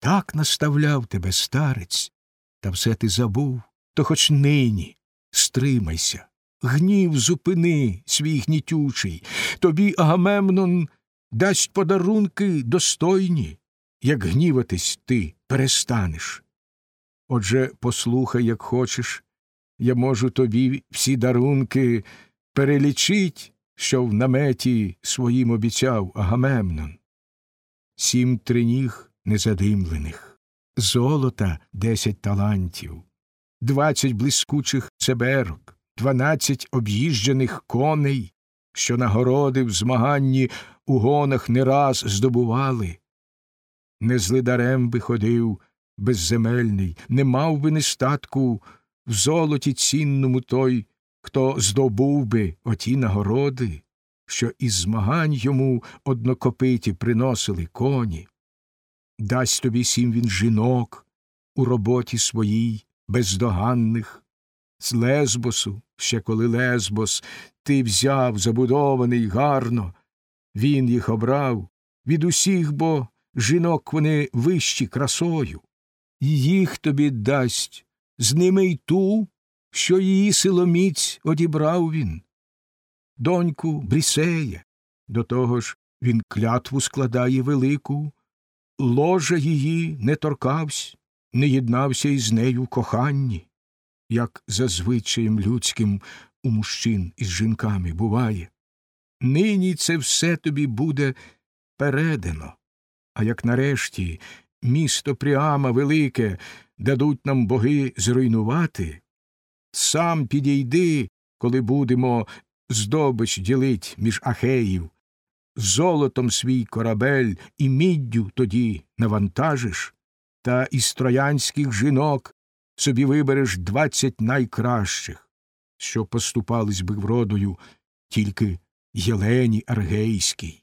Так наставляв тебе старець, та все ти забув, то хоч нині стримайся, гнів зупини свій гнітючий, тобі Агамемнон дасть подарунки достойні, як гніватись ти перестанеш. Отже, послухай, як хочеш, я можу тобі всі дарунки перелічить, що в наметі своїм обіцяв Агамемнон. Сім триніг незадимлених, золота десять талантів, двадцять блискучих цеберок, дванадцять об'їжджених коней, що нагороди в змаганні у гонах не раз здобували. Не злидарем би ходив безземельний, не мав би нестатку в золоті цінному той, хто здобув би оті нагороди, що із змагань йому однокопиті приносили коні. Дасть тобі сім він жінок у роботі своїй, бездоганних, з Лесбосу, ще коли Лесбос, ти взяв забудований гарно, він їх обрав від усіх, бо жінок вони вищі красою, їх тобі дасть, з ними й ту, що її силоміць одібрав він. Доньку Брісея, до того ж він клятву складає велику, ложа її не торкавсь, не єднався із нею в коханні, як за звичаєм людським у мужчин із жінками буває. Нині це все тобі буде передано, а як нарешті місто Пріама велике дадуть нам боги зруйнувати, сам підійди, коли будемо здобич ділить між ахеїв, золотом свій корабель і міддю тоді навантажиш, та із троянських жінок собі вибереш двадцять найкращих, що поступались би вродою тільки Єлені Аргейській.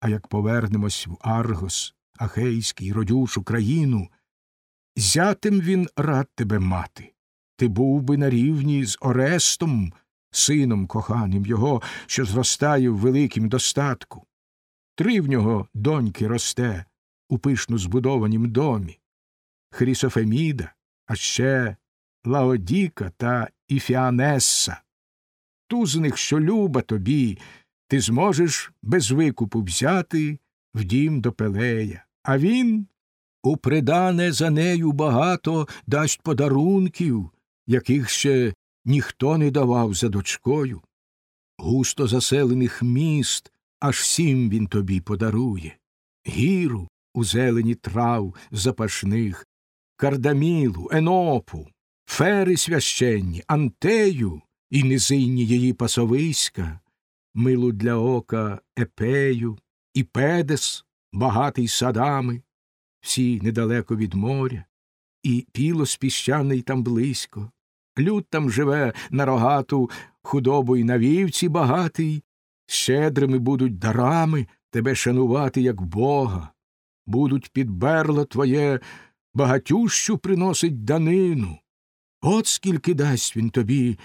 А як повернемось в Аргос, Ахейський, родючу країну, зятим він рад тебе мати. Ти був би на рівні з Орестом, сином коханим його, що зростає в великім достатку. Три в нього доньки росте у пишно збудованім домі Хрісофеміда, а ще Лаодіка та Іфіанесса. Ту з них, що люба тобі, ти зможеш без викупу взяти в дім до Пелея, а він у придане за нею багато дасть подарунків, яких ще ніхто не давав за дочкою. Густо заселених міст аж сім він тобі подарує, гіру у зелені трав запашних, кардамілу, енопу, фери священні, антею і низинні її пасовиська, милу для ока епею, і педес, багатий садами, всі недалеко від моря, і пілос піщаний там близько. Люд там живе на рогату худобу й на вівці багатий, щедрими будуть дарами тебе шанувати, як бога, будуть під берло твоє багатющу приносить данину. От скільки дасть він тобі,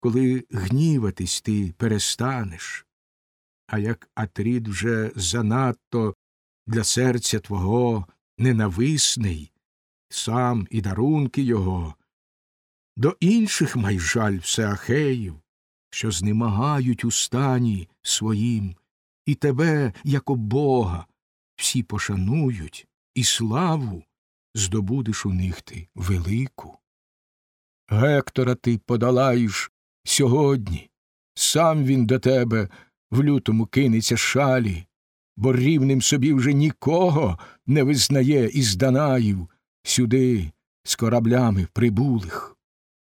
коли гніватись ти перестанеш. А як Атрід вже занадто для серця твого ненависний, сам і дарунки його, до інших май жаль всеахеїв, що знемагають у стані своїм, і тебе, як Бога, всі пошанують, і славу здобудеш у них ти велику. Гектора ти подолаєш сьогодні, сам він до тебе в лютому кинеться шалі, бо рівним собі вже нікого не визнає із Данаїв сюди з кораблями прибулих.